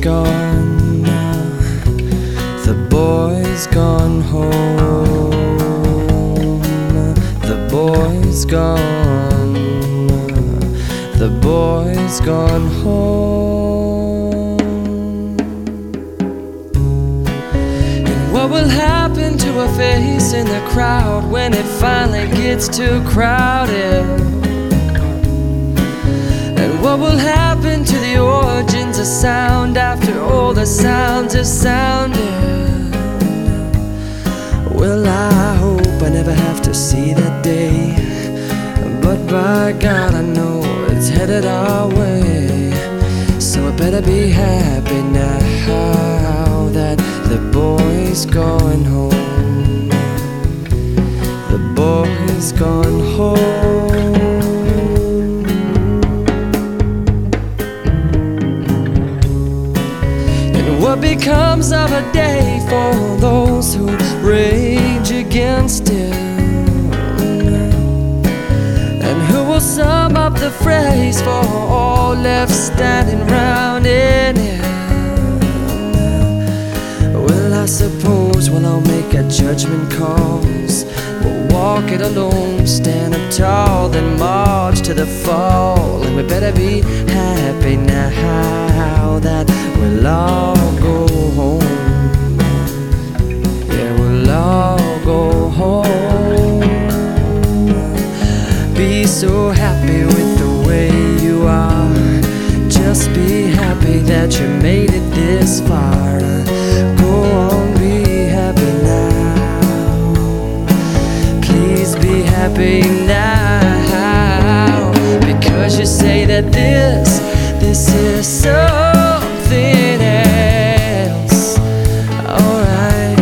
gone. The boy's gone home. The boy's gone. The boy's gone home. And what will happen to a face in the crowd when it finally gets too crowded? And what will happen to origins of sound after all the sounds have sounded? Well, I hope I never have to see that day. But by God, I know it's headed our way. So I better be happy now becomes of a day for those who rage against it? And who will sum up the phrase for all left standing round in it? Well, I suppose we'll make a judgment. We'll walk it alone, stand up tall, then march to the fall. And we better be that you made it this far. Go on, be happy now. Please be happy now. Because you say that this, this is something else. Alright.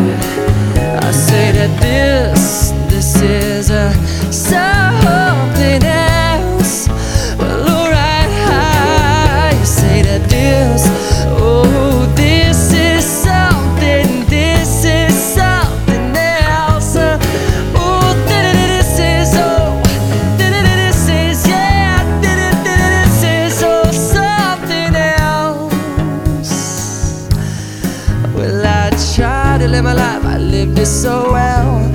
I say that this, this is a to live my life, I lived it so well.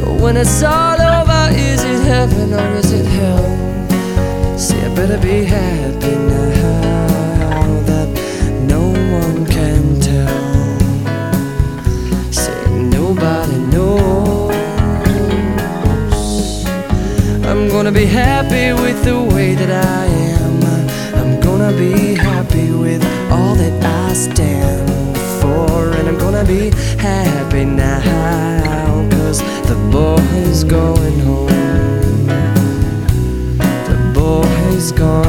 But when it's all over, is it heaven or is it hell? See, I better be happy now that no one can tell. Say, nobody knows. I'm gonna be happy with the way that I am. I'm gonna be happy with all that I stand before and I'm gonna be happy now Cause the boy's going home. The boy's gone.